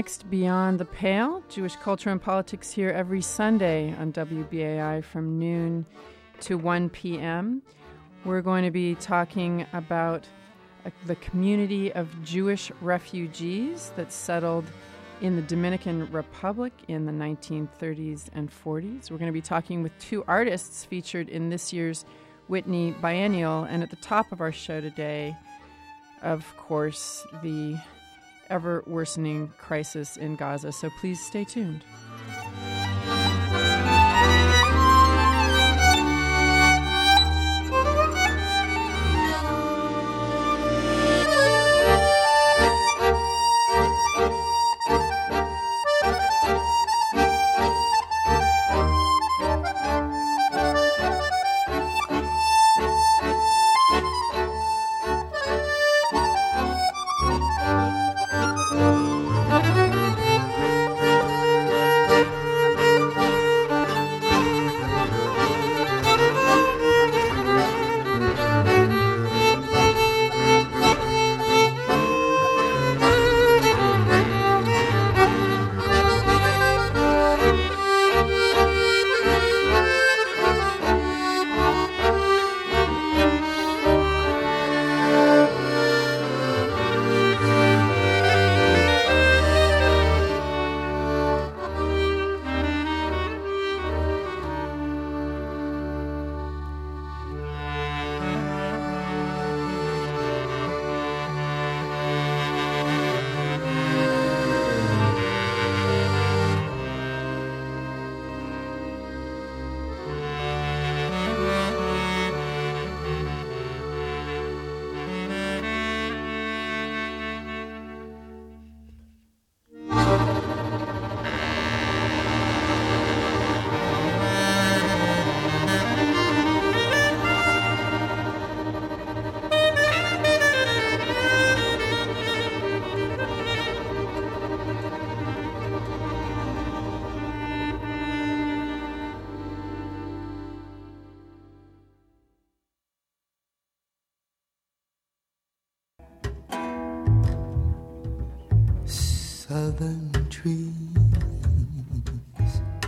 Next, Beyond the Pale, Jewish culture and politics here every Sunday on WBAI from noon to 1 p.m. We're going to be talking about uh, the community of Jewish refugees that settled in the Dominican Republic in the 1930s and 40s. We're going to be talking with two artists featured in this year's Whitney Biennial. And at the top of our show today, of course, the ever worsening crisis in Gaza. So please stay tuned.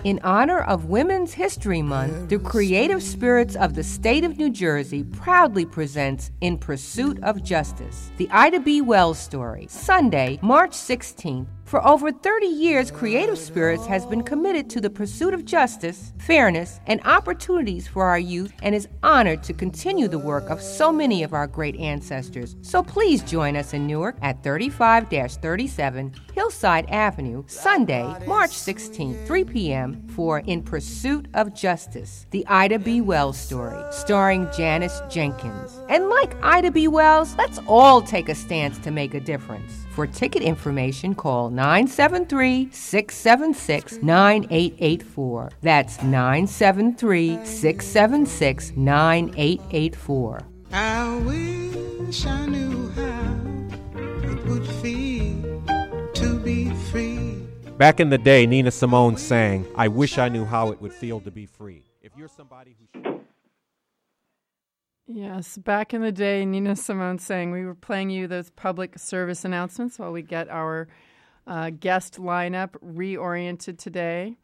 In honor of Women's History Month, the creative spirits of the state of New Jersey proudly presents In Pursuit of Justice, the Ida B. Wells story, Sunday, March 16th for over 30 years, Creative Spirits has been committed to the pursuit of justice, fairness, and opportunities for our youth and is honored to continue the work of so many of our great ancestors. So please join us in Newark at 35 37 Hillside Avenue, Sunday, March 16, 3 p.m. for In Pursuit of Justice, the Ida B. Wells story, starring Janice Jenkins. And like Ida B. Wells, let's all take a stance to make a difference. For ticket information, call 973 676 9884. That's 973 676 9884. I wish I knew how it would feel to be free. Back in the day, Nina Simone sang, I wish I knew how it would feel to be free. If you're somebody who. Yes, back in the day, Nina Simone saying we were playing you those public service announcements while we get our uh, guest lineup reoriented today.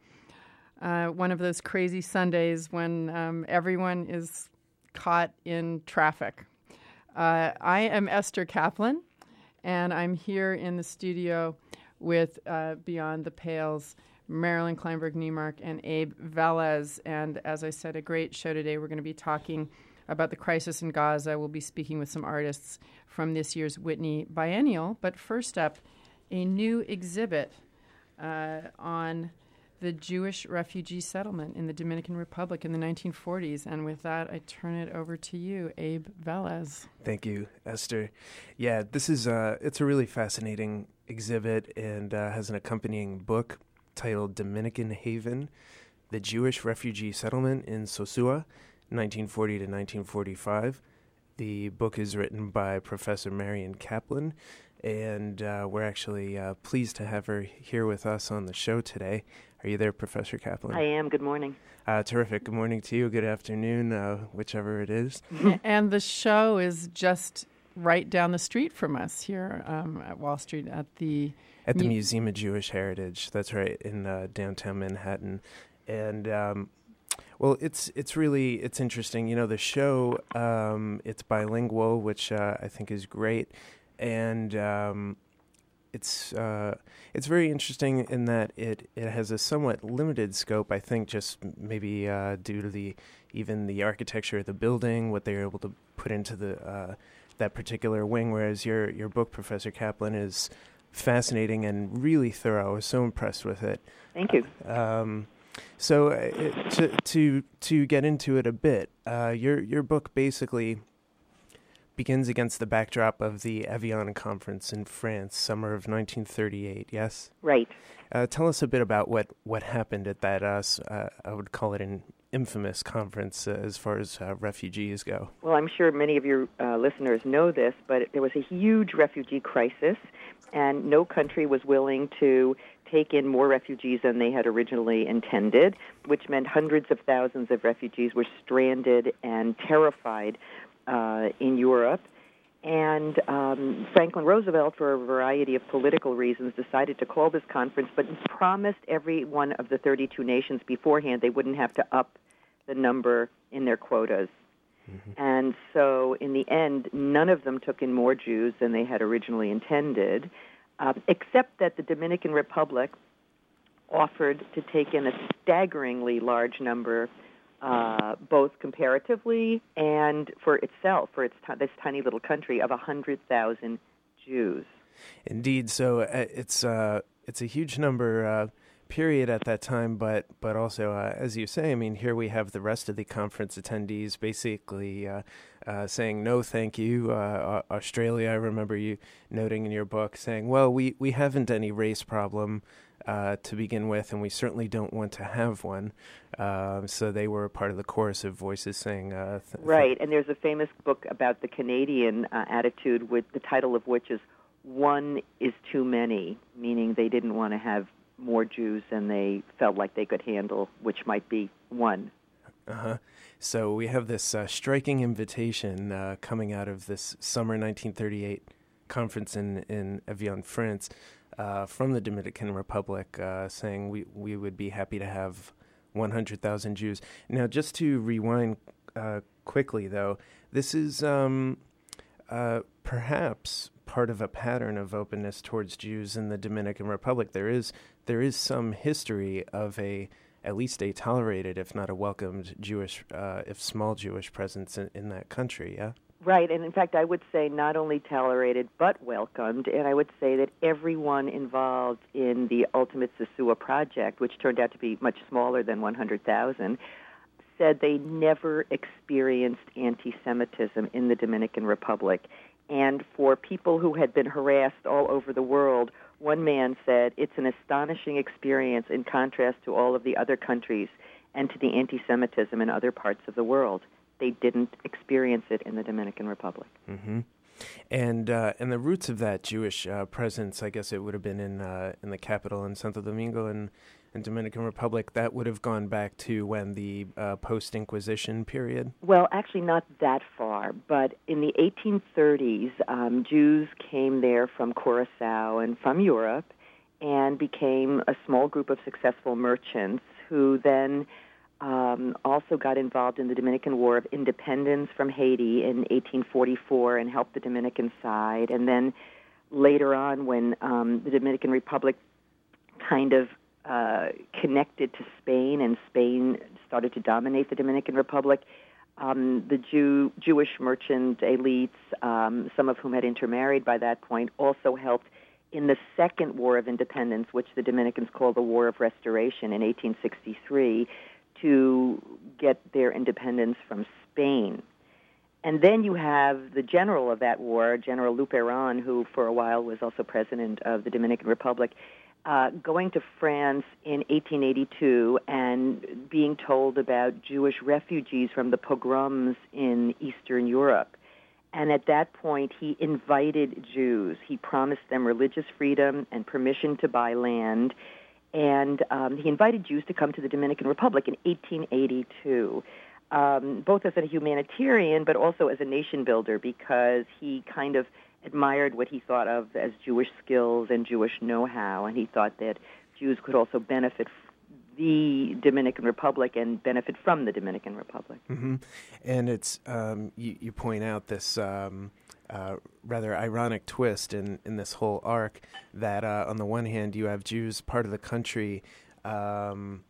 Uh, one of those crazy Sundays when um, everyone is caught in traffic. Uh, I am Esther Kaplan, and I'm here in the studio with uh, Beyond the Pales. Marilyn Kleinberg Neimark and Abe Velez. And as I said, a great show today. We're going to be talking about the crisis in Gaza. We'll be speaking with some artists from this year's Whitney Biennial. But first up, a new exhibit uh, on the Jewish refugee settlement in the Dominican Republic in the 1940s. And with that, I turn it over to you, Abe Velez. Thank you, Esther. Yeah, this is uh, it's a really fascinating exhibit and uh, has an accompanying book titled Dominican Haven: The Jewish Refugee Settlement in Sosua. 1940 to 1945. The book is written by Professor Marion Kaplan, and uh, we're actually uh, pleased to have her here with us on the show today. Are you there, Professor Kaplan? I am. Good morning. Uh, terrific. Good morning to you. Good afternoon, uh, whichever it is. and the show is just right down the street from us here um, at Wall Street at the at the Mu- Museum of Jewish Heritage. That's right in uh, downtown Manhattan, and um, well, it's it's really it's interesting. You know, the show um, it's bilingual, which uh, I think is great, and um, it's uh, it's very interesting in that it, it has a somewhat limited scope. I think just maybe uh, due to the even the architecture of the building, what they were able to put into the uh, that particular wing. Whereas your your book, Professor Kaplan, is fascinating and really thorough. I was so impressed with it. Thank you. Um, so uh, to to to get into it a bit, uh, your your book basically begins against the backdrop of the Evian conference in France, summer of 1938. Yes, right. Uh, tell us a bit about what what happened at that. Uh, uh I would call it an infamous conference uh, as far as uh, refugees go. Well, I'm sure many of your listeners know this, but there was a huge refugee crisis, and no country was willing to take in more refugees than they had originally intended, which meant hundreds of thousands of refugees were stranded and terrified uh, in Europe. And um, Franklin Roosevelt, for a variety of political reasons, decided to call this conference, but promised every one of the 32 nations beforehand they wouldn't have to up the number in their quotas. Mm-hmm. And so, in the end, none of them took in more Jews than they had originally intended, uh, except that the Dominican Republic offered to take in a staggeringly large number uh, both comparatively and for itself, for its t- this tiny little country of 100,000 Jews. Indeed, so uh, it's uh, it's a huge number uh, period at that time, but but also uh, as you say, I mean, here we have the rest of the conference attendees basically uh, uh, saying no, thank you. Australia, I remember you noting in your book saying, well, we we haven't any race problem uh, to begin with, and we certainly don't want to have one. Uh, so they were a part of the chorus of voices saying, uh, th- right. And there's a famous book about the Canadian uh, attitude, with the title of which is "One is Too Many," meaning they didn't want to have more Jews than they felt like they could handle, which might be one. Uh-huh. So we have this uh, striking invitation uh, coming out of this summer 1938 conference in in Evian, France uh, from the Dominican Republic uh, saying we, we would be happy to have 100,000 Jews. Now, just to rewind uh, quickly, though, this is um, uh, perhaps part of a pattern of openness towards Jews in the Dominican Republic. There is there is some history of a at least a tolerated, if not a welcomed Jewish, uh, if small Jewish presence in, in that country. Yeah. Right, and in fact, I would say not only tolerated but welcomed, and I would say that everyone involved in the ultimate Sosua project, which turned out to be much smaller than 100,000, said they never experienced anti Semitism in the Dominican Republic. And for people who had been harassed all over the world, one man said it's an astonishing experience in contrast to all of the other countries and to the anti Semitism in other parts of the world they didn't experience it in the Dominican Republic. Mm-hmm. And uh, and the roots of that Jewish uh, presence, I guess it would have been in uh, in the capital in Santo Domingo and in Dominican Republic. That would have gone back to when the uh, post Inquisition period. Well, actually, not that far, but in the 1830s, um, Jews came there from Curacao and from Europe, and became a small group of successful merchants who then um, also got involved in the Dominican War of Independence from Haiti in 1844 and helped the Dominican side. And then later on, when um, the Dominican Republic kind of uh, connected to Spain and Spain started to dominate the Dominican Republic, um, the Jew, Jewish merchant elites, um, some of whom had intermarried by that point, also helped in the Second War of Independence, which the Dominicans called the War of Restoration in 1863 to get their independence from Spain. And then you have the general of that war, General Luperon, who for a while was also president of the Dominican Republic, uh, going to France in 1882 and being told about Jewish refugees from the pogroms in Eastern Europe. And at that point, he invited Jews. He promised them religious freedom and permission to buy land and um, he invited Jews to come to the Dominican Republic in 1882. um, both as a humanitarian but also as a nation builder because he kind of admired what he thought of as Jewish skills and Jewish know-how, and he thought that Jews could also benefit the Dominican Republic and benefit from the Dominican Republic. Mm-hmm. And it's um, you, you, point out this um, uh, rather ironic twist in, in this whole arc that uh, on the one hand you have Jews part of the country um,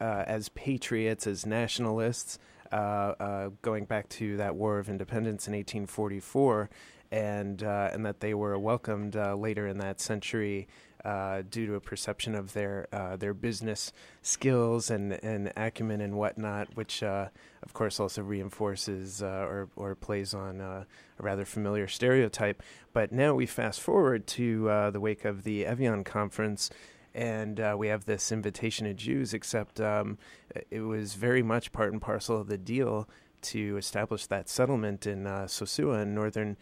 uh, as patriots, as nationalists, uh, uh, going back to that War of Independence in 1844, and and that they were welcomed later in that century uh, due to a perception of their uh, their business skills and, and acumen and whatnot, which uh, of course also reinforces uh, or or plays on uh, a rather familiar stereotype. But now we fast forward to the wake of the Evian conference. And we have this invitation to Jews, except um, it was very much part and parcel of the deal to establish that settlement in Sosua in northern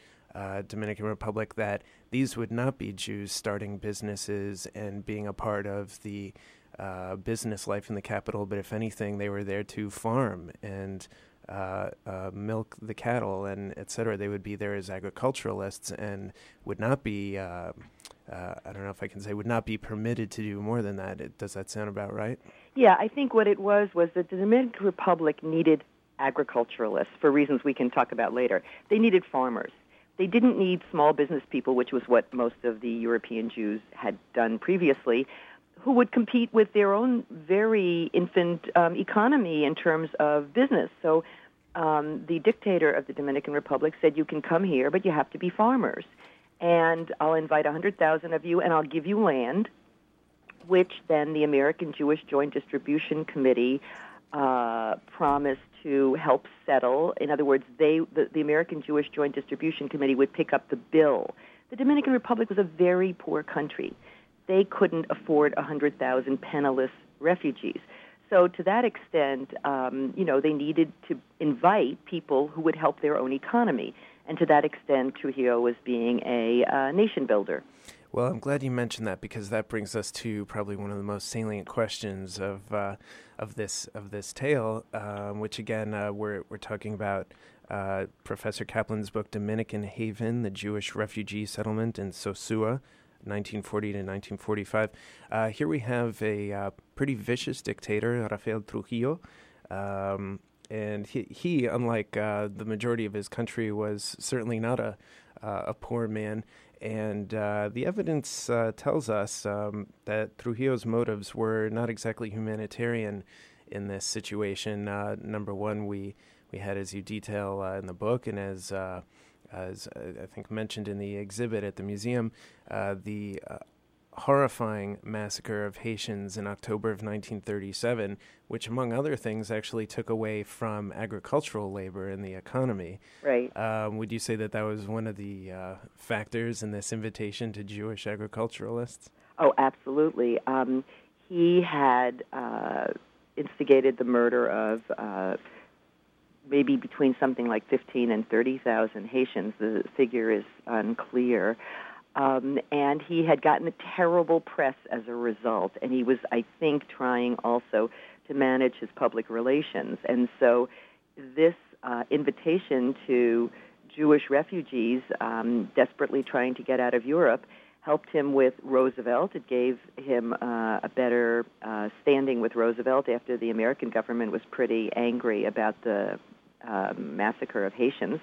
Dominican Republic that these would not be Jews starting businesses and being a part of the uh, business life in the capital, but if anything, they were there to farm and uh, uh, milk the cattle and etc. They would be there as agriculturalists and would not be. Uh, uh, I don't know if I can say would not be permitted to do more than that. It, does that sound about right? Yeah, I think what it was was that the Dominican Republic needed agriculturalists for reasons we can talk about later. They needed farmers they didn't need small business people, which was what most of the European Jews had done previously, who would compete with their own very infant um, economy in terms of business. So um, the dictator of the Dominican Republic said, You can come here, but you have to be farmers. And I'll invite 100,000 of you, and I'll give you land, which then the American Jewish Joint Distribution Committee uh, promised to help settle. In other words, they the, the American Jewish Joint Distribution Committee would pick up the bill. The Dominican Republic was a very poor country. They couldn't afford 100,000 penniless refugees. So to that extent, um, you know, they needed to invite people who would help their own economy. And to that extent, Trujillo was being a uh, nation builder. Well, I'm glad you mentioned that because that brings us to probably one of the most salient questions of uh, of this of this tale, um, which again uh, we're we're talking about uh, Professor Kaplan's book Dominican Haven: The Jewish Refugee Settlement in Sosua. 1940 to 1945. Uh, here we have a uh, pretty vicious dictator, Rafael Trujillo, um, and he, he unlike uh, the majority of his country, was certainly not a a poor man. And uh, the evidence uh, tells us um, that Trujillo's motives were not exactly humanitarian in this situation. Uh, number one, we, we had, as you detail uh, in the book, and as, uh, as uh, I think mentioned in the exhibit at the museum, the horrifying massacre of Haitians in October of 1937, which, among other things, actually took away from agricultural labor in the economy. Right. Um, would you say that that was one of the uh, factors in this invitation to Jewish agriculturalists? Oh, absolutely. Um, he had uh, instigated the murder of. Uh, maybe between something like 15 and 30,000 Haitians. The figure is unclear. Um, and he had gotten a terrible press as a result. And he was, I think, trying also to manage his public relations. And so this uh, invitation to Jewish refugees um, desperately trying to get out of Europe helped him with Roosevelt. It gave him uh, a better uh, standing with Roosevelt after the American government was pretty angry about the uh, massacre of Haitians.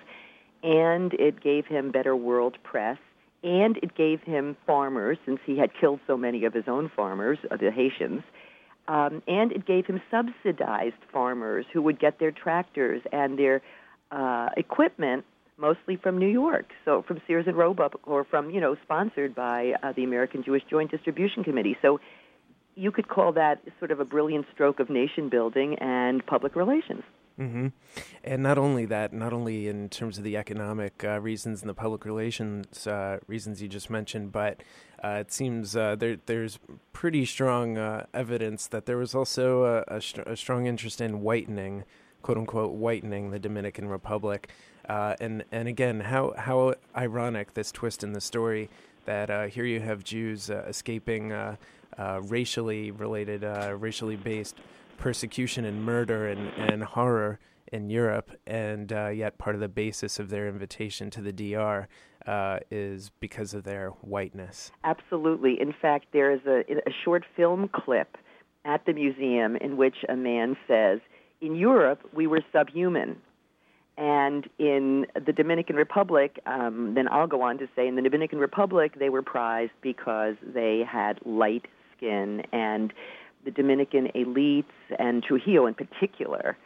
And it gave him better world press and it gave him farmers, since he had killed so many of his own farmers, uh, the Haitians, um, and it gave him subsidized farmers who would get their tractors and their uh, equipment mostly from New York, so from Sears and Roebuck, or from you know sponsored by uh, the American Jewish Joint Distribution Committee. So you could call that sort of a brilliant stroke of nation building and public relations. Mm-hmm. And not only that, not only in terms of the economic uh, reasons and the public relations uh, reasons you just mentioned, but uh, it seems uh, there, there's pretty strong uh, evidence that there was also a, a, a, strong interest in whitening, quote unquote, whitening the Dominican Republic. Uh, and and again, how how ironic this twist in the story that here you have Jews escaping racially related, racially based persecution and murder and, and horror in Europe, and uh, yet part of the basis of their invitation to the DR uh, is because of their whiteness. Absolutely. In fact, there is a, a short film clip at the museum in which a man says, In Europe, we were subhuman. And in the Dominican Republic, um, then I'll go on to say, in the Dominican Republic, they were prized because they had light skin, and the Dominican elites and Trujillo in particular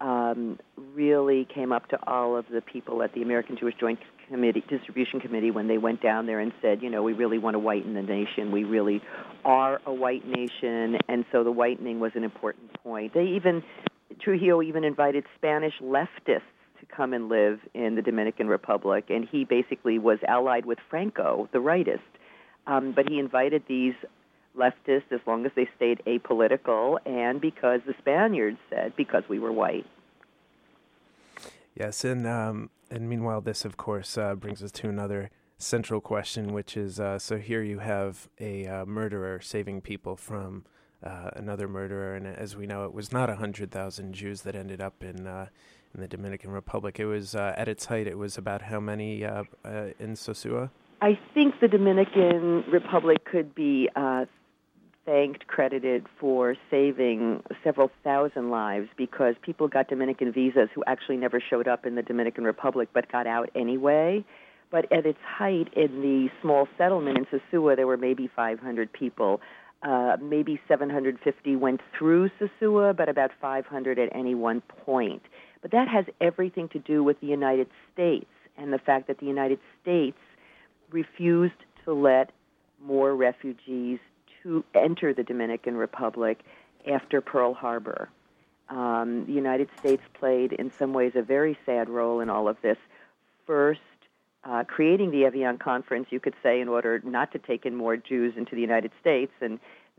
um, really came up to all of the people at the American Jewish Joint Committee Distribution Committee when they went down there and said, you know, we really want to whiten the nation. We really are a white nation, and so the whitening was an important point. They even Trujillo even invited Spanish leftists to come and live in the Dominican Republic, and he basically was allied with Franco, the rightist. Um, but he invited these leftists as long as they stayed apolitical, and because the Spaniards said because we were white. Yes, and um, and meanwhile, this of course uh, brings us to another central question, which is uh, so here you have a uh, murderer saving people from uh, another murderer, and as we know, it was not a hundred thousand Jews that ended up in uh, in the Dominican Republic. It was uh, at its height, it was about how many in Sosua? I think the Dominican Republic could be thanked, credited for saving several thousand lives because people got Dominican visas who actually never showed up in the Dominican Republic but got out anyway. But at its height, in the small settlement in Sosua, there were maybe 500 people. Uh, maybe 750 went through Sosua, but about 500 at any one point. But that has everything to do with the United States and the fact that the United States refused to let more refugees to enter the Dominican Republic after Pearl Harbor. Um, the United States played, in some ways, a very sad role in all of this. First, uh, creating the Evian Conference, you could say, in order not to take in more Jews into the United States, and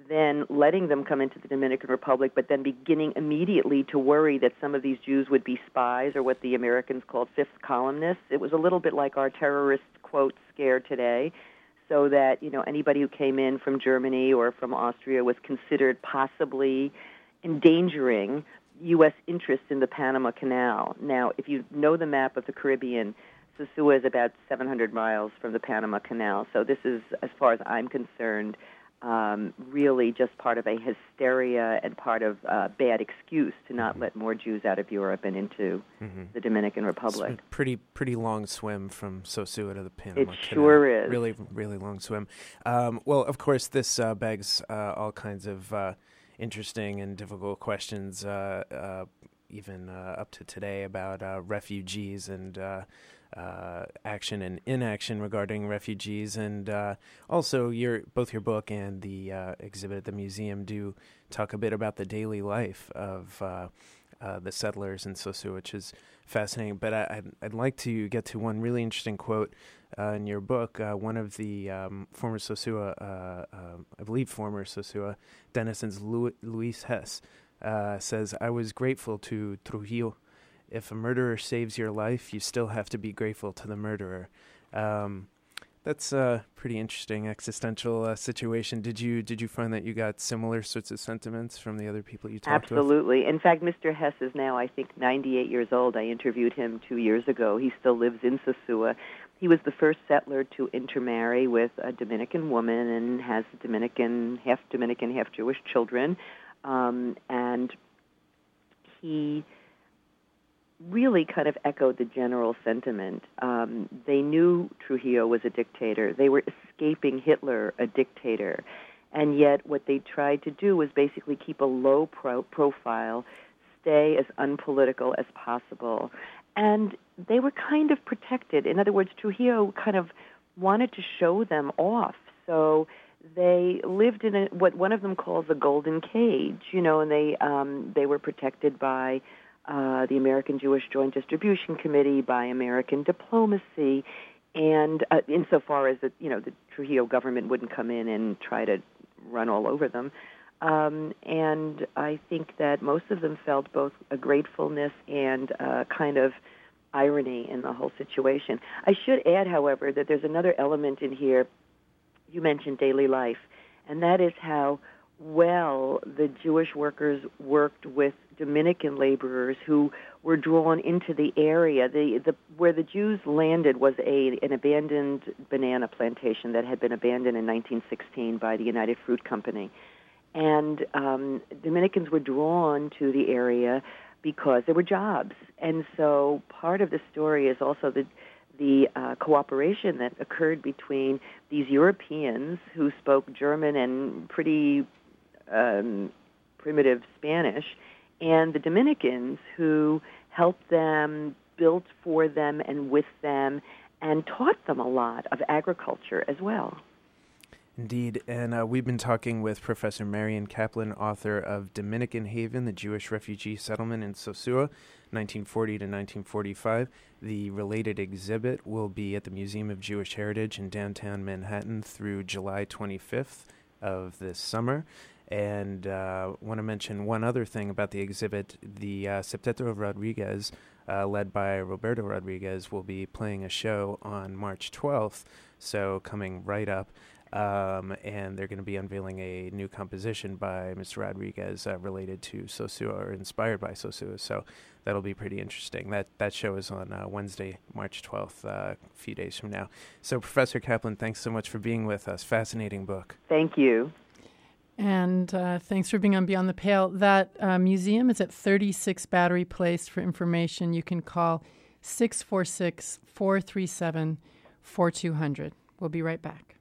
then letting them come into the Dominican Republic, but then beginning immediately to worry that some of these Jews would be spies or what the Americans called fifth columnists. It was a little bit like our terrorist quote scare today so that you know anybody who came in from Germany or from Austria was considered possibly endangering U.S. interests in the Panama Canal. Now, if you know the map of the Caribbean, Sosua is about 700 miles from the Panama Canal. So this is, as far as I'm concerned, um, really just part of a hysteria and part of a uh, bad excuse to not let more Jews out of Europe and into mm-hmm. the Dominican Republic. It's pretty pretty long swim from Sosua to the Panama it Canal. sure is. Really really long swim. Um, well, of course, this uh, begs uh, all kinds of uh, interesting and difficult questions, uh, uh, even up to today about refugees and uh, action and inaction regarding refugees, and uh, also your both your book and the uh, exhibit at the museum do talk a bit about the daily life of uh, uh, the settlers in Sosua, which is fascinating. But I, would I'd like to get to one really interesting quote uh, in your book. one of the um, former Sosua, I believe former Sosua denizens, Luis Hess, says, "I was grateful to Trujillo." If a murderer saves your life, you still have to be grateful to the murderer. Um, that's a pretty interesting existential uh, situation. Did you did you find that you got similar sorts of sentiments from the other people you talked Absolutely. with? Absolutely. In fact, Mr. Hess is now, I think, 98 years old. I interviewed him two years ago. He still lives in Sosua. He was the first settler to intermarry with a Dominican woman and has Dominican, half Dominican, half Jewish children. Um, and he really kind of echoed the general sentiment. Um, they knew Trujillo was a dictator. They were escaping Hitler, a dictator. And yet, what they tried to do was basically keep a low pro- profile, stay as unpolitical as possible. And they were kind of protected. In other words, Trujillo kind of wanted to show them off. So they lived in a, what one of them calls a golden cage, you know, and they um, they were protected by uh, the American Jewish Joint Distribution Committee, by American diplomacy, and uh, insofar as the you know the Trujillo government wouldn't come in and try to run all over them. Um, and I think that most of them felt both a gratefulness and uh, kind of irony in the whole situation. I should add, however, that there's another element in here. You mentioned daily life, and that is how well the Jewish workers worked with Dominican laborers who were drawn into the area. The, the where the Jews landed was a an abandoned banana plantation that had been abandoned in 1916 by the United Fruit Company, and um, Dominicans were drawn to the area because there were jobs. And so part of the story is also the the uh, cooperation that occurred between these Europeans who spoke German and pretty um, primitive Spanish, and the Dominicans who helped them, built for them and with them, and taught them a lot of agriculture as well. Indeed, and uh, we've been talking with Professor Marion Kaplan, author of Dominican Haven, the Jewish refugee settlement in Sosua, 1940 to 1945. The related exhibit will be at the Museum of Jewish Heritage in downtown Manhattan through July 25th of this summer. And uh, want to mention one other thing about the exhibit. The uh, Septeto Rodriguez, uh, led by Roberto Rodriguez, will be playing a show on March 12th, so coming right up. Um, and they're going to be unveiling a new composition by Mr. Rodriguez uh, related to Sosua or inspired by Sosua. So that'll be pretty interesting. That that show is on uh, Wednesday, March 12th, uh, a few days from now. So, Professor Kaplan, thanks so much for being with us. Fascinating book. Thank you. And uh, thanks for being on Beyond the Pale. That uh, museum is at 36 Battery Place. For information, you can call 646 437 4200. We'll be right back.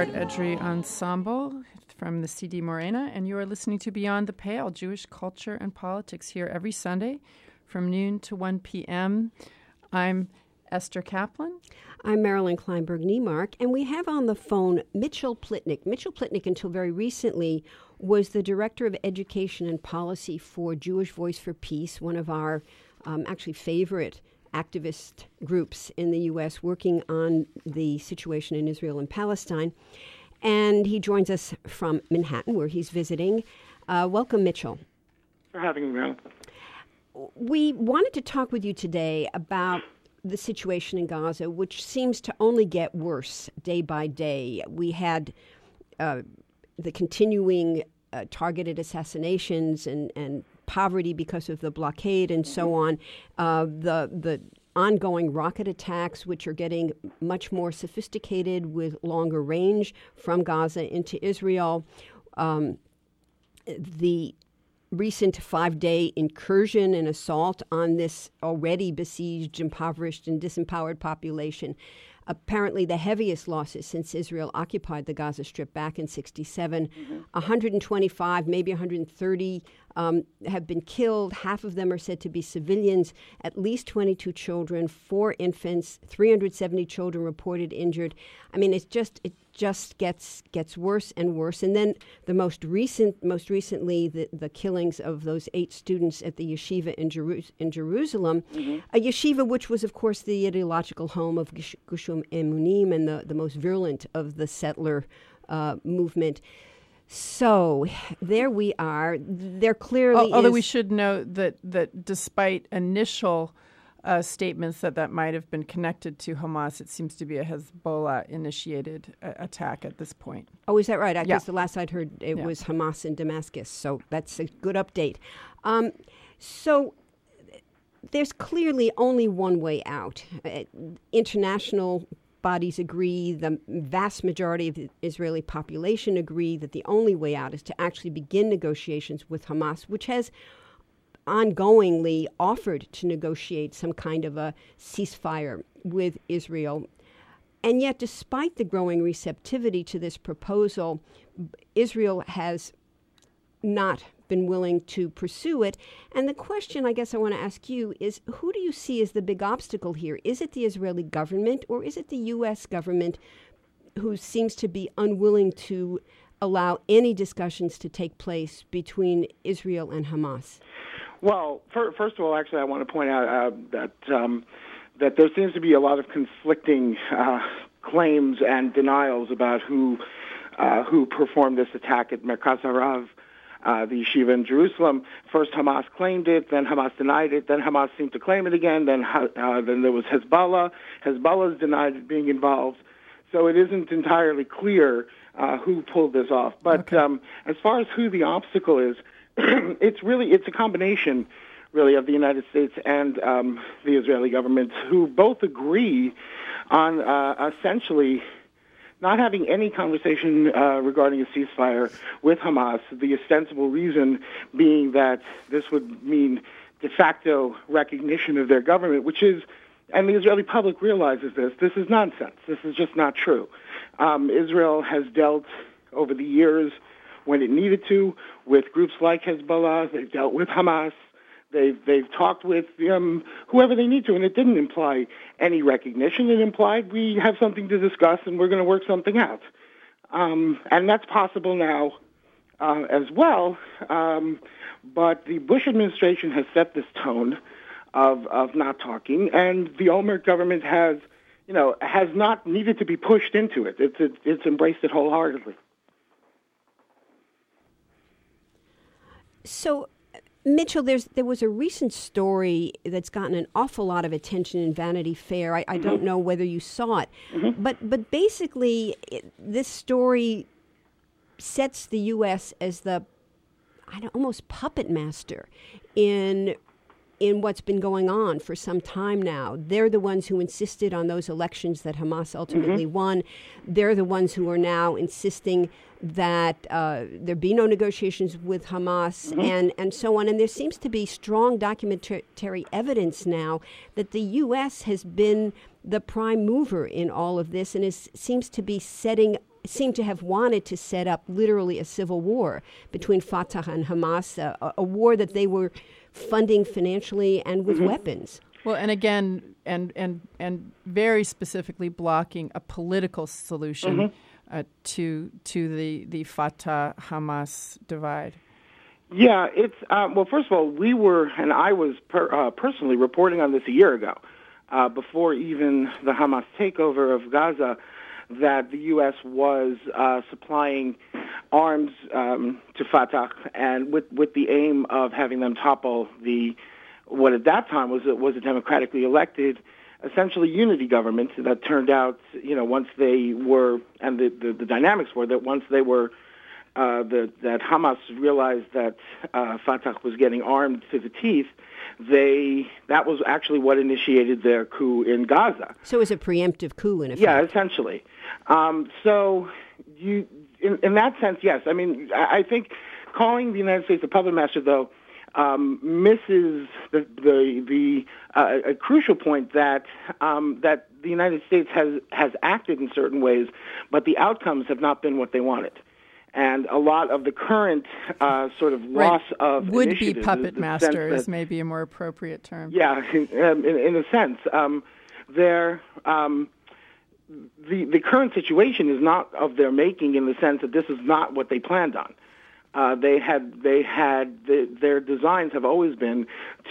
That's Edry Ensemble from the CD Morena, and you are listening to Beyond the Pale Jewish Culture and Politics here every Sunday from noon to 1 p.m. I'm Esther Kaplan. I'm Marilyn Kleinberg Neimark, and we have on the phone Mitchell Plitnick. Mitchell Plitnick, until very recently, was the Director of Education and Policy for Jewish Voice for Peace, one of our um, actually favorite activist groups in the U.S. working on the situation in Israel and Palestine. And he joins us from Manhattan, where he's visiting. Uh, welcome, Mitchell. for having me, We wanted to talk with you today about the situation in Gaza, which seems to only get worse day by day. We had uh, the continuing uh, targeted assassinations and, and poverty because of the blockade and so on. Uh, the the ongoing rocket attacks, which are getting much more sophisticated with longer range from Gaza into Israel. Um, the recent five day incursion and assault on this already besieged, impoverished, and disempowered population. Apparently, the heaviest losses since Israel occupied the Gaza Strip back in 67. 125, maybe 130 um, have been killed. Half of them are said to be civilians. At least 22 children, four infants, 370 children reported injured. I mean, it's just it just gets gets worse and worse. And then the most recent, most recently, the, the killings of those eight students at the yeshiva in, Jeru- in Jerusalem, a yeshiva which was, of course, the ideological home of Gush- Gushum Emunim and the, the most virulent of the settler uh, movement. So there we are. There clearly Although is, we should note that that despite initial uh, statements that that might have been connected to Hamas, it seems to be a Hezbollah initiated uh, attack at this point. Oh, is that right? I Yeah. guess the last I'd heard it Yeah. was Hamas in Damascus. So that's a good update. Um, so there's clearly only one way out. Uh, international bodies agree, the vast majority of the Israeli population agree that the only way out is to actually begin negotiations with Hamas, which has ongoingly offered to negotiate some kind of a ceasefire with Israel. And yet, despite the growing receptivity to this proposal, Israel has not been willing to pursue it. And the question I guess I want to ask you is who do you see as the big obstacle here? Is it the Israeli government or is it the U.S. government who seems to be unwilling to allow any discussions to take place between Israel and Hamas? Well, fir- first of all, actually, I want to point out uh, that um, that there seems to be a lot of conflicting uh, claims and denials about who uh, who performed this attack at Merkaz Harav, uh, the yeshiva in Jerusalem. First, Hamas claimed it, then Hamas denied it, then Hamas seemed to claim it again. Then uh, then there was Hezbollah. Hezbollah's denied being involved. So it isn't entirely clear uh, who pulled this off. But um, as far as who the obstacle is, it's really it's a combination, really, of the United States and um, the Israeli government, who both agree on uh, essentially not having any conversation uh, regarding a ceasefire with Hamas. The ostensible reason being that this would mean de facto recognition of their government, which is, and the Israeli public realizes this. This is nonsense. This is just not true. Um, Israel has dealt over the years when it needed to with groups like Hezbollah. They've dealt with Hamas. They've they've talked with um, whoever they need to, and it didn't imply any recognition. It implied we have something to discuss and we're going to work something out. Um, and that's possible now uh, as well. Um, but the Bush administration has set this tone of of not talking, and the Olmert government has, you know, has not needed to be pushed into it. It's it's, it's embraced it wholeheartedly. So, Mitchell, there's there was a recent story that's gotten an awful lot of attention in Vanity Fair. I, I mm-hmm. don't know whether you saw it, mm-hmm. but but basically, it, this story sets the U.S. as the I don't, almost puppet master in in what's been going on for some time now. They're the ones who insisted on those elections that Hamas ultimately won. They're the ones who are now insisting that uh, there be no negotiations with Hamas and, and so on. And there seems to be strong documentary evidence now that the U.S. has been the prime mover in all of this and is, seems to be setting seem to have wanted to set up literally a civil war between Fatah and Hamas, a, a war that they were funding financially and with weapons. Well, and again, and and and very specifically blocking a political solution uh, to to the the Fatah Hamas divide. Yeah, it's um, well. First of all, we were, and I was per, uh, personally reporting on this a year ago, uh, before even the Hamas takeover of Gaza, that the U.S. was uh, supplying arms um, to Fatah, and with with the aim of having them topple the what at that time was a, was a democratically elected, essentially unity government that turned out, you know, once they were, and the the, the dynamics were that once they were uh, the, that Hamas realized that uh, Fatah was getting armed to the teeth, they that was actually what initiated their coup in Gaza. So it was a preemptive coup, in effect. Yeah, essentially. Um, so you, in, in that sense, yes. I mean, I, I think calling the United States a puppet master, though, um, misses the the, the uh, a crucial point that um, that the United States has has acted in certain ways, but the outcomes have not been what they wanted. And a lot of the current uh, sort of loss of would be puppet masters master sense is maybe a more appropriate term. yeah, in, in, in a sense, um, their um, the the current situation is not of their making in the sense that this is not what they planned on. Uh, they had they had the, their designs have always been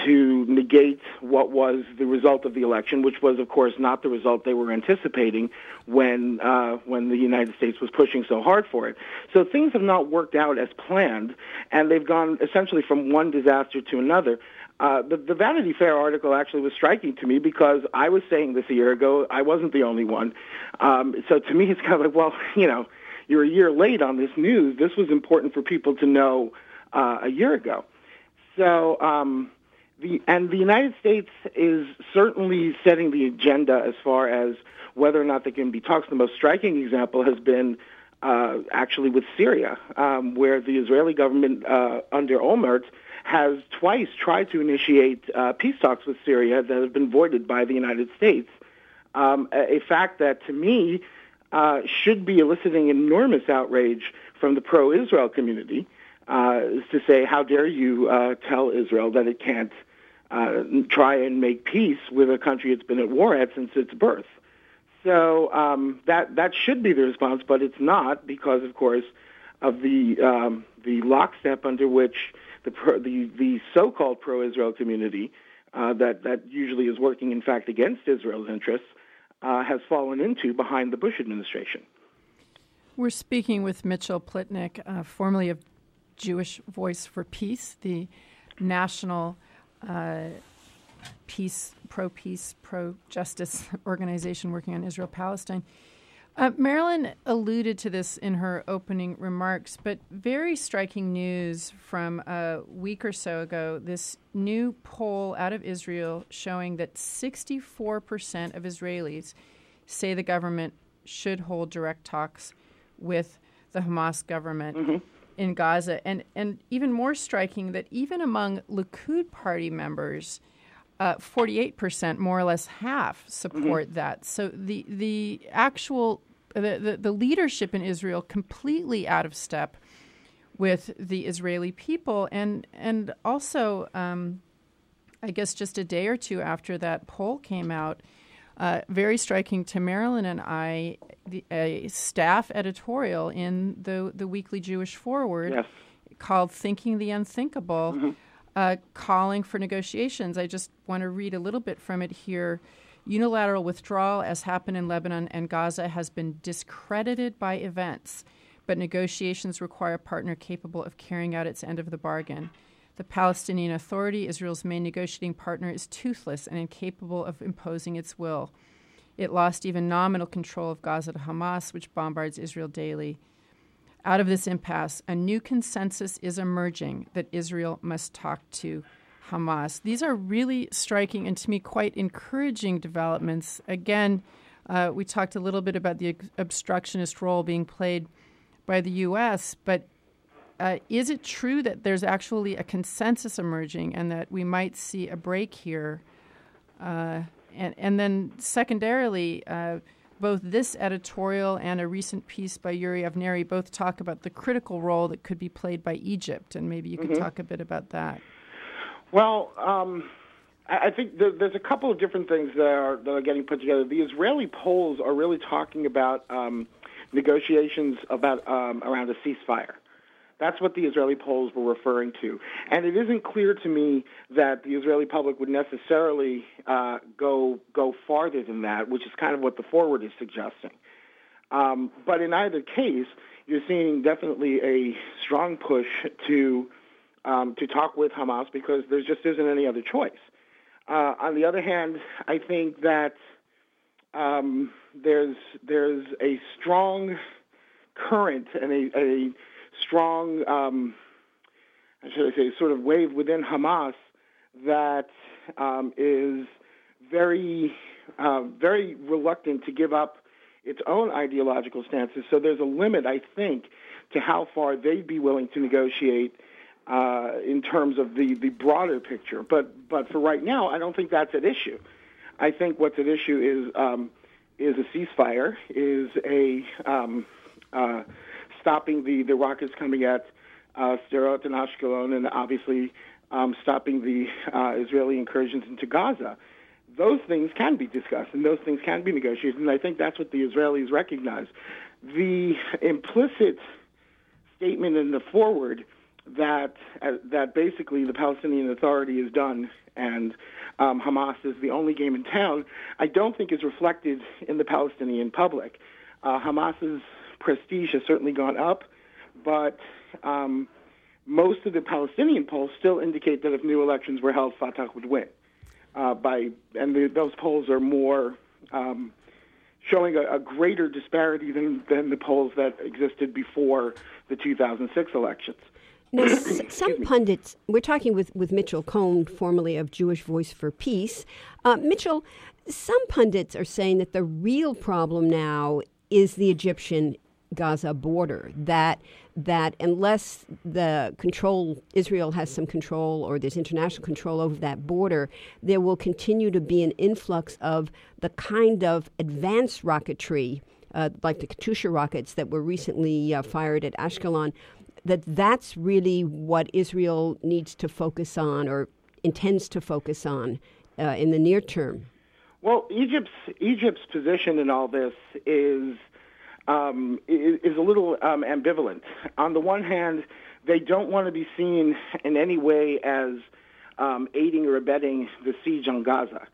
to negate what was the result of the election, which was of course not the result they were anticipating when uh, when the United States was pushing so hard for it. So things have not worked out as planned, and they've gone essentially from one disaster to another. Uh, the, the Vanity Fair article actually was striking to me because I was saying this a year ago. I wasn't the only one. Um, so to me, it's kind of like, well, you know, you're a year late on this news. This was important for people to know uh, a year ago. So, um, the and the United States is certainly setting the agenda as far as whether or not there can be talks. The most striking example has been uh, actually with Syria, um, where the Israeli government uh, under Olmert has twice tried to initiate uh, peace talks with Syria that have been voided by the United States. Um, a, a fact that, to me, uh, should be eliciting enormous outrage from the pro-Israel community uh, to say, how dare you uh, tell Israel that it can't uh, try and make peace with a country it's been at war at since its birth. So um, that that should be the response, but it's not because, of course, of the um, the lockstep under which the pro, the, the so-called pro-Israel community uh, that that usually is working, in fact, against Israel's interests uh, has fallen into behind the Bush administration. We're speaking with Mitchell Plitnick, uh, formerly of Jewish Voice for Peace, the national uh, peace, pro peace, pro justice organization working on Israel Palestine. Uh, Marilyn alluded to this in her opening remarks, but very striking news from a week or so ago. This new poll out of Israel showing that 64% of Israelis say the government should hold direct talks with the Hamas government mm-hmm. in Gaza. And, and even more striking, that even among Likud party members, uh, 48%, more or less half, support mm-hmm. that. So the, the actual the, the, the leadership in Israel completely out of step with the Israeli people, and and also, um, I guess just a day or two after that poll came out, uh, very striking to Marilyn and I, the, a staff editorial in the the Weekly Jewish Forward yes. called "Thinking the Unthinkable," mm-hmm. uh, calling for negotiations. I just want to read a little bit from it here. Unilateral withdrawal, as happened in Lebanon and Gaza, has been discredited by events, but negotiations require a partner capable of carrying out its end of the bargain. The Palestinian Authority, Israel's main negotiating partner, is toothless and incapable of imposing its will. It lost even nominal control of Gaza to Hamas, which bombards Israel daily. Out of this impasse, a new consensus is emerging that Israel must talk to Hamas. These are really striking and to me quite encouraging developments. Again, uh, we talked a little bit about the obstructionist role being played by the U.S., but uh, is it true that there's actually a consensus emerging and that we might see a break here? Uh, and, and then, secondarily, uh, both this editorial and a recent piece by Uri Avnery both talk about the critical role that could be played by Egypt, and maybe you could mm-hmm. talk a bit about that. Well, um, I think there's a couple of different things that are, that are getting put together. The Israeli polls are really talking about um, negotiations about um, around a ceasefire. That's what the Israeli polls were referring to. And it isn't clear to me that the Israeli public would necessarily uh, go go farther than that, which is kind of what the forward is suggesting. Um, but in either case, you're seeing definitely a strong push to um, to talk with Hamas because there just isn't any other choice. Uh, on the other hand, I think that um, there's there's a strong current and a, a strong, um, should I say, sort of wave within Hamas that um, is very uh, very reluctant to give up its own ideological stances. So there's a limit, I think, to how far they'd be willing to negotiate uh, in terms of the, the broader picture. But but for right now, I don't think that's at issue. I think what's at issue is um, is a ceasefire, is a um, uh, stopping the, the rockets coming at uh, Sderot and Ashkelon, and obviously um, stopping the uh, Israeli incursions into Gaza. Those things can be discussed, and those things can be negotiated, and I think that's what the Israelis recognize. The implicit statement in the forward – that uh, that basically the Palestinian Authority is done and um, Hamas is the only game in town, I don't think is reflected in the Palestinian public. Uh, Hamas's prestige has certainly gone up, but um, most of the Palestinian polls still indicate that if new elections were held, Fatah would win. Uh, by and the, those polls are more um, showing a, a, greater disparity than, than the polls that existed before the 2006 elections. Now, some pundits, we're talking with, with Mitchell Cohn, formerly of Jewish Voice for Peace. Uh, Mitchell, some pundits are saying that the real problem now is the Egyptian Gaza border. That that unless the control Israel has some control or there's international control over that border, there will continue to be an influx of the kind of advanced rocketry, uh, like the Katyusha rockets that were recently uh, fired at Ashkelon. That that's really what Israel needs to focus on or intends to focus on uh, in the near term. Well, Egypt's Egypt's position in all this is um, is, a little um, ambivalent. On the one hand, they don't want to be seen in any way as um, aiding or abetting the siege on Gaza.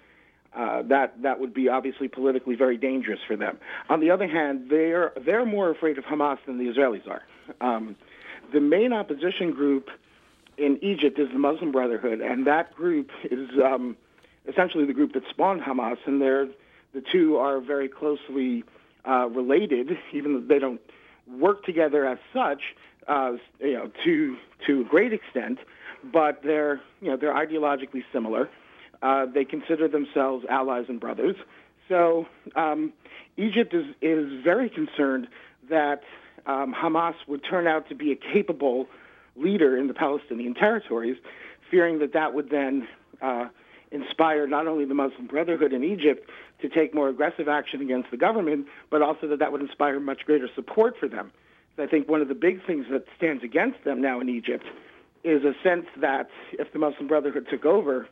Uh, that that would be obviously politically very dangerous for them. On the other hand, they're they're more afraid of Hamas than the Israelis are. Um, the main opposition group in Egypt is the Muslim Brotherhood, and that group is um, essentially the group that spawned Hamas, and they're the two are very closely uh, related, even though they don't work together as such, uh, you know, to to a great extent, but they're you know they're ideologically similar. Uh, they consider themselves allies and brothers. So um, Egypt is is very concerned that um, Hamas would turn out to be a capable leader in the Palestinian territories, fearing that that would then uh, inspire not only the Muslim Brotherhood in Egypt to take more aggressive action against the government, but also that that would inspire much greater support for them. I think one of the big things that stands against them now in Egypt is a sense that if the Muslim Brotherhood took over,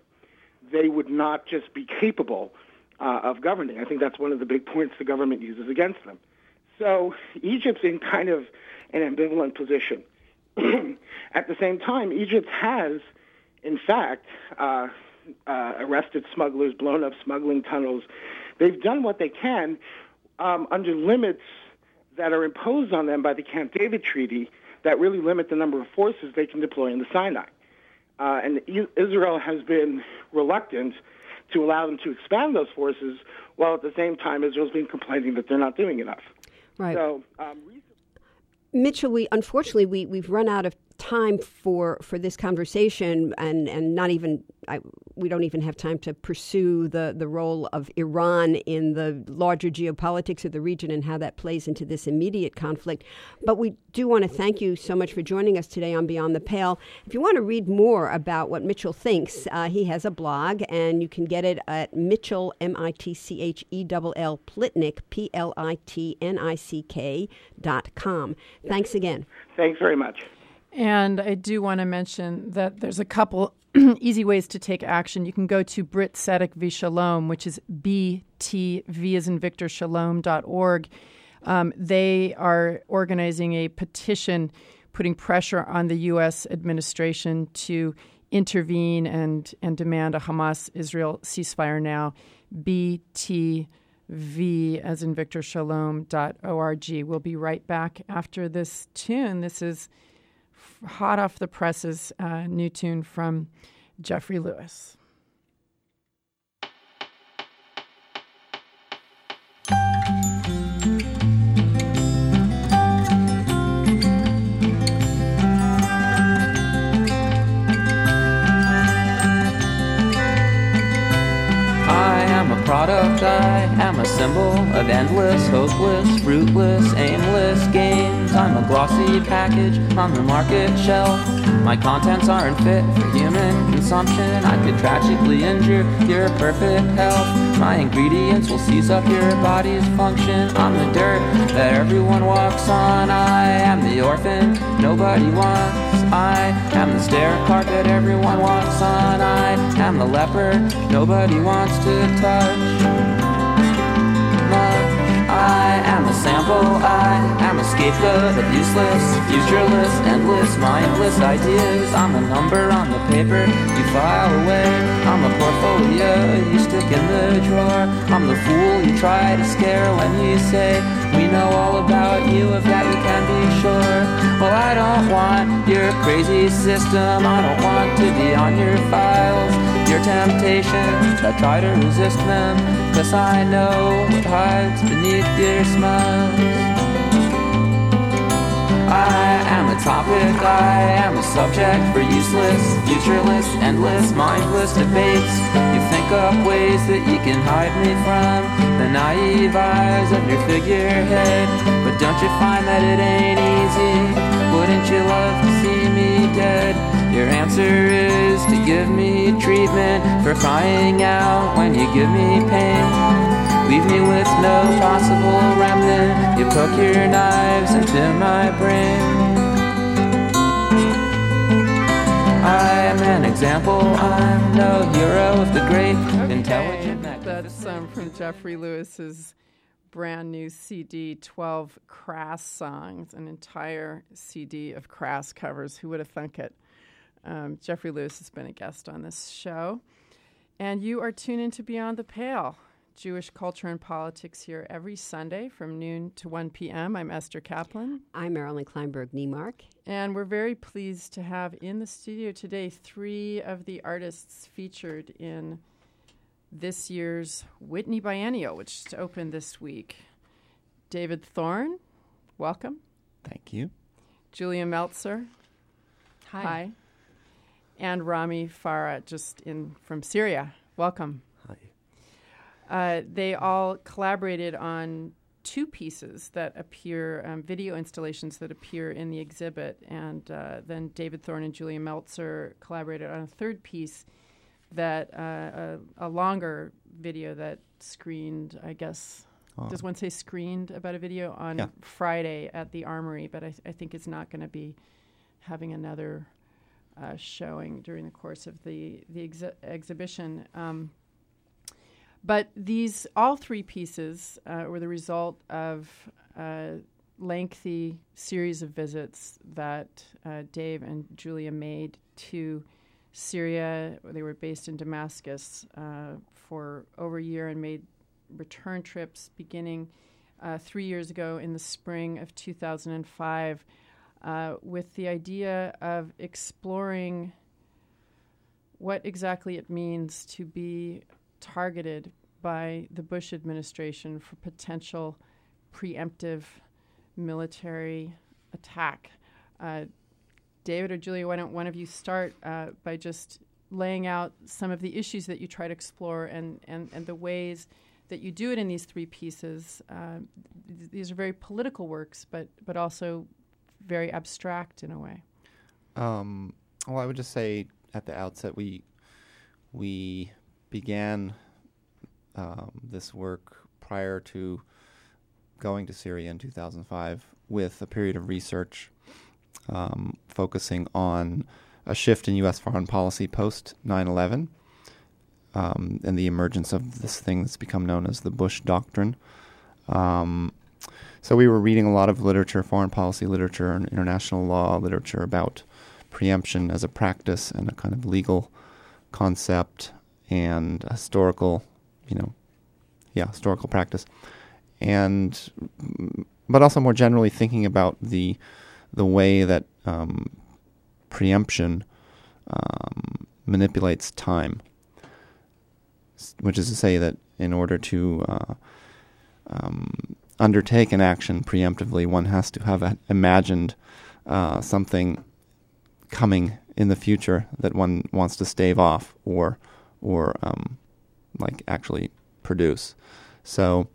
they would not just be capable uh, of governing. I think that's one of the big points the government uses against them. So Egypt's in kind of an ambivalent position. At the same time, Egypt has, in fact, uh, uh, arrested smugglers, blown up smuggling tunnels. They've done what they can um, under limits that are imposed on them by the Camp David Treaty that really limit the number of forces they can deploy in the Sinai. Uh, and Israel has been reluctant to allow them to expand those forces, while at the same time Israel's been complaining that they're not doing enough. Right. So, um, Mitchell, we unfortunately we we've run out of time for for this conversation, and and not even I, we don't even have time to pursue the the role of Iran in the larger geopolitics of the region and how that plays into this immediate conflict. But we do want to thank you so much for joining us today on Beyond the Pale. If you want to read more about what Mitchell thinks, uh, he has a blog, and you can get it at Mitchell M I T C H E L L Plitnick P L I T N I C K dot com. Thanks again. Thanks very much. And I do want to mention that there's a couple easy ways to take action. You can go to Brit Tzedek v Shalom, which is BTV as in Victor Shalom.org. Um, they are organizing a petition putting pressure on the U.S. administration to intervene and, and demand a Hamas Israel ceasefire now. BTV as in Victor Shalom.org. We'll be right back after this tune. This is hot off the presses uh, new tune from Jeffrey Lewis. I am a symbol of endless, hopeless, fruitless, aimless games. I'm a glossy package on the market shelf. My contents aren't fit for human consumption. I could tragically injure your perfect health. My ingredients will seize up your body's function. I'm the dirt that everyone walks on. I am the orphan nobody wants. I am the stair carpet everyone walks on. I am the leopard nobody wants to touch. I am a sample, I am a scapegoat of useless, futureless, endless, mindless ideas. I'm a number on the paper you file away. I'm a portfolio you stick in the drawer. I'm the fool you try to scare when you say, We know all about you, of that you can be sure. Well, I don't want your crazy system, I don't want to be on your files. Your temptations, I try to resist them, cause I know what hides beneath your smiles. I am a topic, I am a subject for useless, futureless, endless, mindless debates. You think up ways that you can hide me from the naive eyes of your figurehead. But don't you find that it ain't easy? Wouldn't you love to see me dead? Your answer is to give me treatment for crying out when you give me pain. Leave me with no possible remnant. You poke your knives into my brain. I am an example. I'm no hero of the great, intelligent, That's um, from Jeffrey Lewis's brand new CD, 12 Crass songs, an entire CD of Crass covers. Who would have thunk it? Um, Jeffrey Lewis has been a guest on this show. And you are tuned into Beyond the Pale. Jewish culture and politics here every Sunday from noon to 1 p.m. I'm Esther Kaplan. I'm Marilyn Kleinberg Neimark. And we're very pleased to have in the studio today three of the artists featured in this year's Whitney Biennial, which opened this week. David Thorne, welcome. Thank you. Julia Meltzer. Hi. Hi. And Rami Farah, just in from Syria. Welcome. Hi. Uh, they all collaborated on two pieces that appear, um, video installations that appear in the exhibit, and uh, then David Thorne and Julia Meltzer collaborated on a third piece that uh, a, a, longer video that screened, I guess. Oh. Does one say screened about a video on Yeah. Friday at the Armory? But I, th- I think it's not going to be having another uh, showing during the course of the the exhi- exhibition. Um, but these all three pieces uh, were the result of a lengthy series of visits that uh, Dave and Julia made to Syria. They were based in Damascus uh, for over a year and made return trips beginning uh, three years ago in the spring of 2005 uh, with the idea of exploring what exactly it means to be targeted by the Bush administration for potential preemptive military attack. Uh, David or Julia, why don't one of you start uh, by just laying out some of the issues that you try to explore and, and, and the ways that you do it in these three pieces. Uh, th- these are very political works, but, but also very abstract in a way. Um, well, I would just say at the outset we we began um, this work prior to going to Syria in 2005 with a period of research um, focusing on a shift in U.S. foreign policy post 9/11 um, and the emergence of this thing that's become known as the Bush Doctrine. Um, so we were reading a lot of literature, foreign policy literature, and international law literature about preemption as a practice and a kind of legal concept and historical, you know, yeah, historical practice, and but also more generally thinking about the the way that um, preemption um, manipulates time, which is to say that in order to uh, um, undertake an action preemptively, one has to have imagined uh, something coming in the future that one wants to stave off or or um, like actually produce. So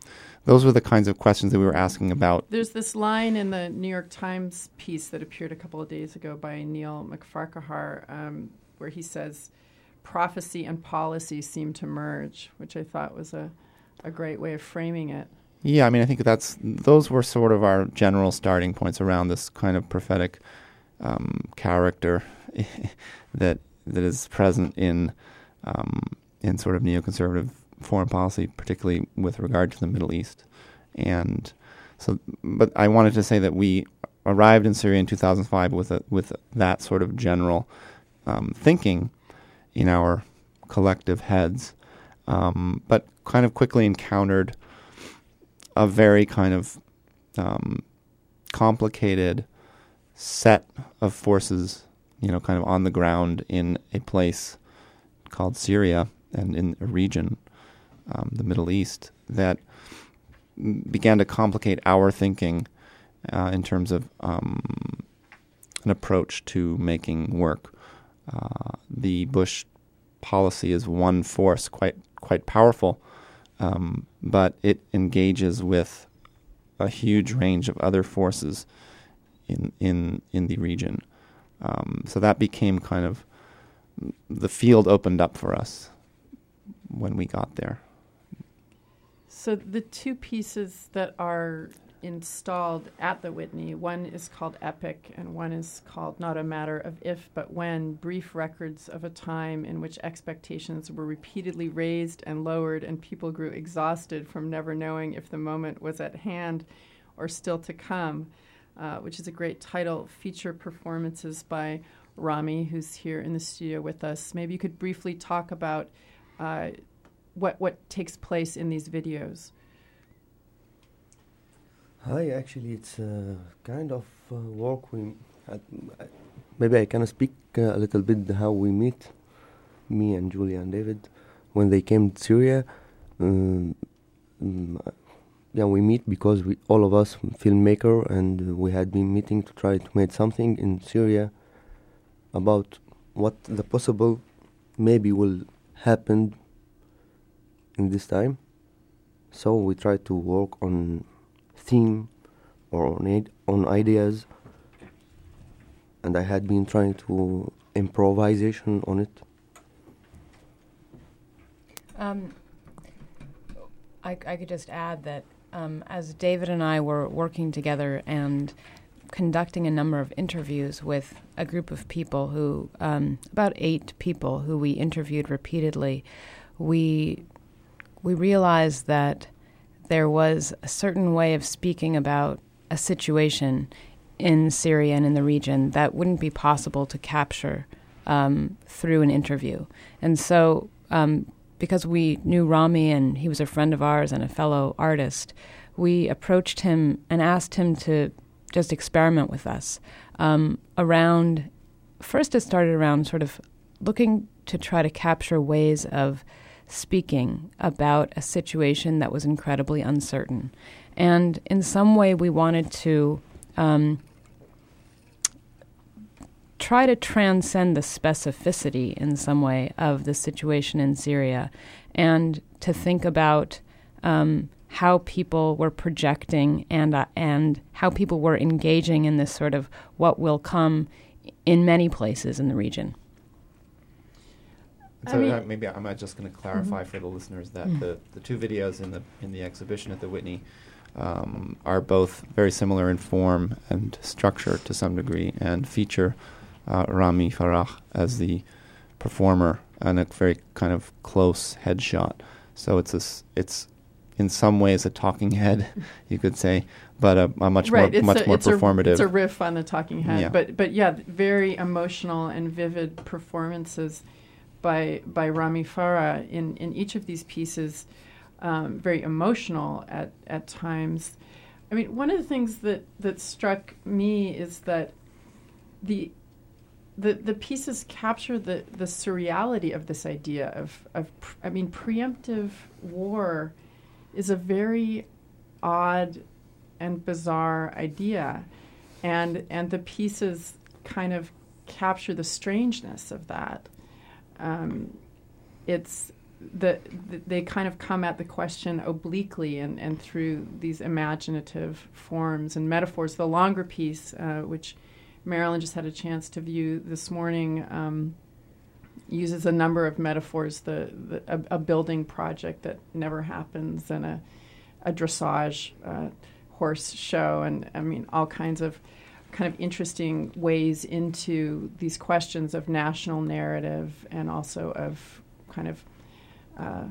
those were the kinds of questions that we were asking about. There's this line in the New York Times piece that appeared a couple of days ago by Neil MacFarquhar, um, where he says, prophecy and policy seem to merge, which I thought was a, a great way of framing it. Yeah, I mean, I think that's those were sort of our general starting points around this kind of prophetic um, character that that is present in um, in sort of neoconservative foreign policy, particularly with regard to the Middle East. and so. But I wanted to say that we arrived in Syria in 2005 with a, with that sort of general um, thinking in our collective heads, um, but kind of quickly encountered a very kind of um, complicated set of forces, you know, kind of on the ground in a place called Syria and in a region, um, the Middle East, that began to complicate our thinking uh, in terms of um, an approach to making work. Uh, the Bush policy is one force, quite quite powerful, um, but it engages with a huge range of other forces in in in the region. Um, so that became kind of the field opened up for us when we got there. So the two pieces that are installed at the Whitney, one is called Epic and one is called Not a Matter of If But When, brief records of a time in which expectations were repeatedly raised and lowered and people grew exhausted from never knowing if the moment was at hand or still to come, uh, which is a great title. Feature performances by Rami, who's here in the studio with us. Maybe you could briefly talk about uh, what what takes place in these videos. Hi, actually, it's a kind of uh, work we. Had, maybe I can speak uh, a little bit how we meet, me and Julia and David, when they came to Syria. Um, um, yeah, we meet because we all of us filmmaker and we had been meeting to try to make something in Syria about what the possible maybe will happen in this time. So we try to work on theme or on on ideas, and I had been trying to improvisation on it. Um, I, I could just add that um, as David and I were working together and conducting a number of interviews with a group of people who, um, about eight people who we interviewed repeatedly, we we realized that there was a certain way of speaking about a situation in Syria and in the region that wouldn't be possible to capture um, through an interview. And so, um, because we knew Rami and he was a friend of ours and a fellow artist, we approached him and asked him to just experiment with us um, around. First, it started around sort of looking to try to capture ways of speaking about a situation that was incredibly uncertain. And in some way, we wanted to um, try to transcend the specificity in some way of the situation in Syria and to think about um, how people were projecting and, uh, and how people were engaging in this sort of what will come in many places in the region. So I mean, uh, maybe I'm just going to clarify mm-hmm. for the listeners that mm-hmm. the, the two videos in the in the exhibition at the Whitney um, are both very similar in form and structure to some degree, and feature uh, Rami Farah as the performer and a very kind of close headshot. So it's a, it's in some ways a talking head, you could say, but a, a much right. more it's much a, more it's performative. A, it's a riff on the talking head, yeah. but but yeah, very emotional and vivid performances by by Rami Farah in, in each of these pieces, um, very emotional at, at times. I mean, one of the things that, that struck me is that the the, the pieces capture the, the surreality of this idea of, of I mean preemptive war is a very odd and bizarre idea and and the pieces kind of capture the strangeness of that um, it's the, the, they kind of come at the question obliquely and, and through these imaginative forms and metaphors. The longer piece, uh, which Marilyn just had a chance to view this morning, um, uses a number of metaphors. The, the a, a, building project that never happens, and a, a dressage uh, horse show, and I mean all kinds of kind of interesting ways into these questions of national narrative and also of kind of uh,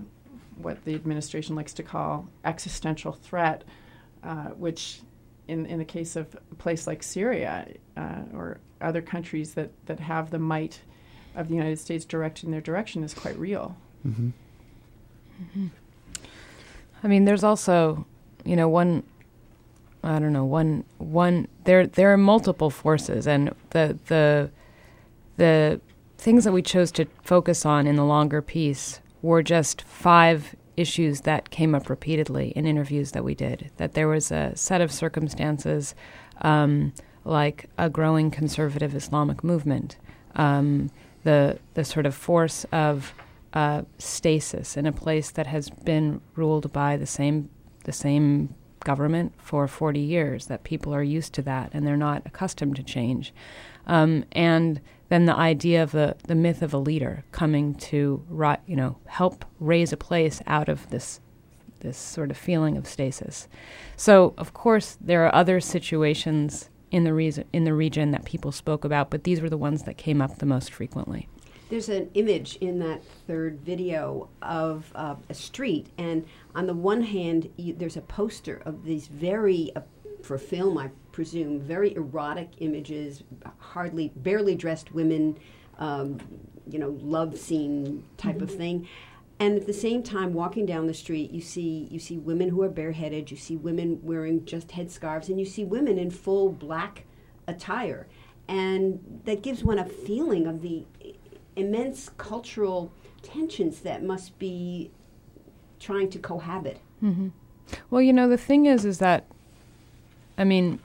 what the administration likes to call existential threat uh, which, in in the case of a place like Syria uh, or other countries that that have the might of the United States directing their direction, is quite real. Mm-hmm. Mm-hmm. I mean, there's also, you know, one. I don't know one one. There there are multiple forces, and the the the things that we chose to focus on in the longer piece were just five issues that came up repeatedly in interviews that we did. That there was a set of circumstances, um, like a growing conservative Islamic movement, um, the the sort of force of uh, stasis in a place that has been ruled by the same the same government for 40 years. That people are used to that and they're not accustomed to change, um, and then the idea of the, the myth of a leader coming to you know help raise a place out of this this sort of feeling of stasis. So of course there are other situations in the reason in the region that people spoke about, but these were the ones that came up the most frequently. There's an image in that third video of uh, a street, and on the one hand, you, there's a poster of these very, uh, for film, I presume, very erotic images, hardly, barely dressed women, um, you know, love scene type mm-hmm. of thing. And at the same time, walking down the street, you see you see women who are bareheaded. You see women wearing just headscarves, and you see women in full black attire, and that gives one a feeling of the immense cultural tensions that must be trying to cohabit. Mm-hmm. Well, you know, the thing is, is that, I mean,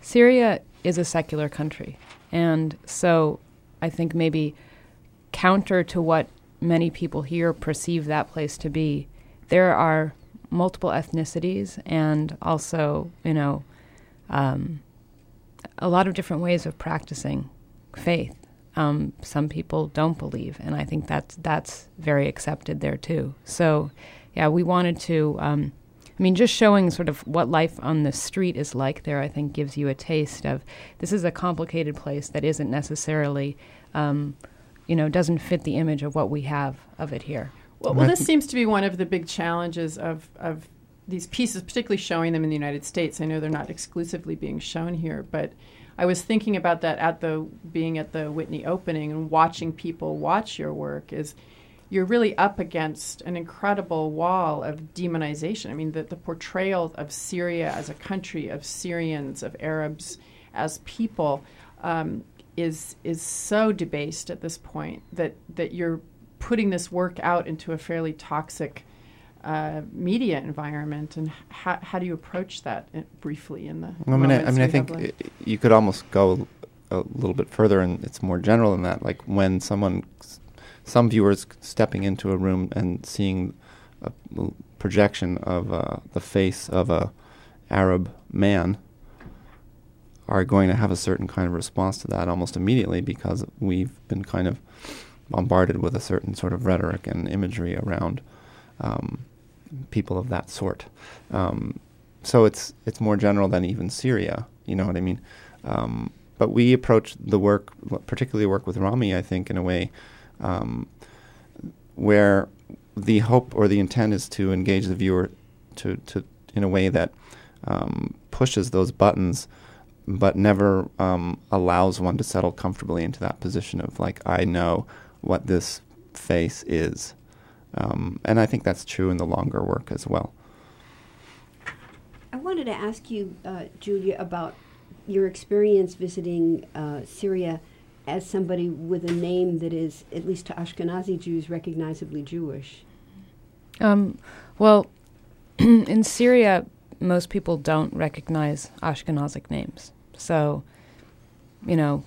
Syria is a secular country, and so I think maybe counter to what many people here perceive that place to be, there are multiple ethnicities and also, you know, um, a lot of different ways of practicing faith um, some people don't believe, and I think that's that's very accepted there too. So, yeah, we wanted to. Um, I mean, just showing sort of what life on the street is like there, I think, gives you a taste of this is a complicated place that isn't necessarily, um, you know, doesn't fit the image of what we have of it here. Well, well, this seems to be one of the big challenges of of these pieces, particularly showing them in the United States. I know they're not exclusively being shown here, but I was thinking about that at the being at the Whitney opening and watching people watch your work is you're really up against an incredible wall of demonization. I mean, the, the portrayal of Syria as a country, of Syrians, of Arabs as people, um, is is so debased at this point that that you're putting this work out into a fairly toxic uh, media environment, and how, how do you approach that in, briefly in the? I mean, I, I mean, I think you could almost go a little bit further, and it's more general than that. Like when someone, some viewers stepping into a room and seeing a projection of uh, the face of a Arab man are going to have a certain kind of response to that almost immediately because we've been kind of bombarded with a certain sort of rhetoric and imagery around um, people of that sort. Um, so it's it's more general than even Syria. You know what I mean? Um, but we approach the work, particularly work with Rami, I think, in a way um, where the hope or the intent is to engage the viewer to, to in a way that um, pushes those buttons, but never um, allows one to settle comfortably into that position of like I know what this face is. Um, and I think that's true in the longer work as well. I wanted to ask you, uh, Julia, about your experience visiting uh, Syria as somebody with a name that is, at least to Ashkenazi Jews, recognizably Jewish. Um, well, in Syria, most people don't recognize Ashkenazic names. So, you know,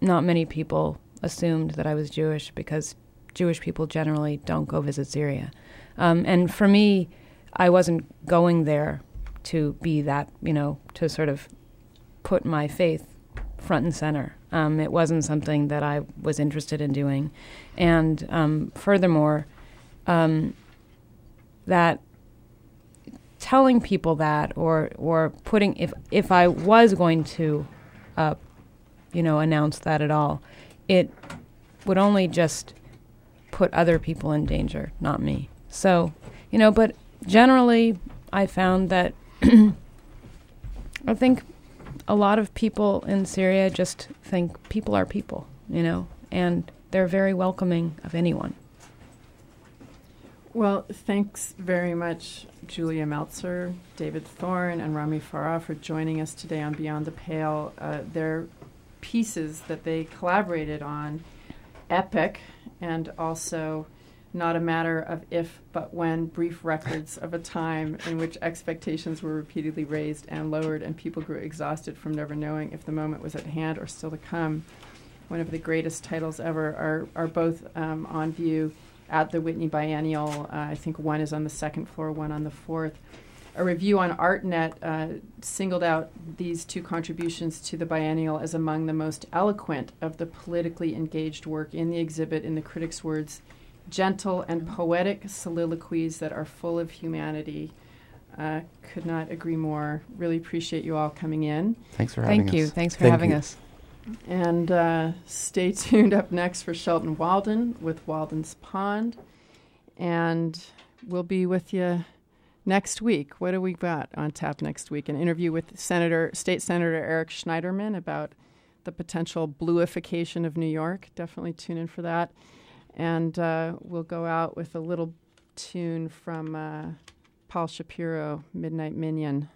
not many people assumed that I was Jewish because Jewish people generally don't go visit Syria. Um, and for me, I wasn't going there to be that, you know, to sort of put my faith front and center. Um, it wasn't something that I was interested in doing. And um, furthermore, um, that telling people that or or putting if if I was going to uh, you know announce that at all, it would only just put other people in danger, not me. So, you know, but generally, I found that I think a lot of people in Syria just think people are people, you know, and they're very welcoming of anyone. Well, thanks very much, Julia Meltzer, David Thorne, and Rami Farah for joining us today on Beyond the Pale. Uh, their pieces that they collaborated on, epic, and also not a matter of if but when brief records of a time in which expectations were repeatedly raised and lowered and people grew exhausted from never knowing if the moment was at hand or still to come. One of the greatest titles ever are, are both um, on view at the Whitney Biennial. Uh, I think one is on the second floor, one on the fourth. A review on ArtNet uh, singled out these two contributions to the biennial as among the most eloquent of the politically engaged work in the exhibit, in the critics' words, gentle and poetic soliloquies that are full of humanity. Uh, could not agree more. Really appreciate you all coming in. Thanks for having Thank us. you. Thanks for Thank having you. us. And uh, stay tuned up next for Shelton Walden with Walden's Pond. And we'll be with you next week. What do we got on tap next week? An interview with Senator, State Senator Eric Schneiderman about the potential bluification of New York. Definitely tune in for that. And uh, we'll go out with a little tune from uh, Paul Shapiro, Midnight Minyan.